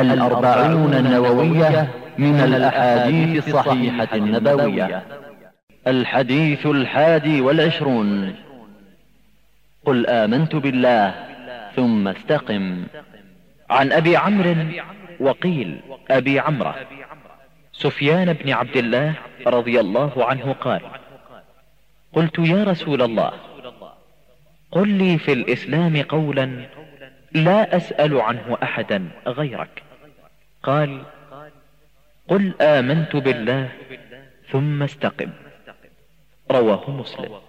الأربعون النووية من الأحاديث الصحيحة النبوية. الحديث الحادي والعشرون. قل آمنت بالله ثم استقم. عن أبي عمرو وقيل أبي عمرة. سفيان بن عبد الله رضي الله عنه قال قلت يا رسول الله قل لي في الإسلام قولا لا أسأل عنه أحدا غيرك. قال قل آمنت بالله ثم استقم. رواه مسلم.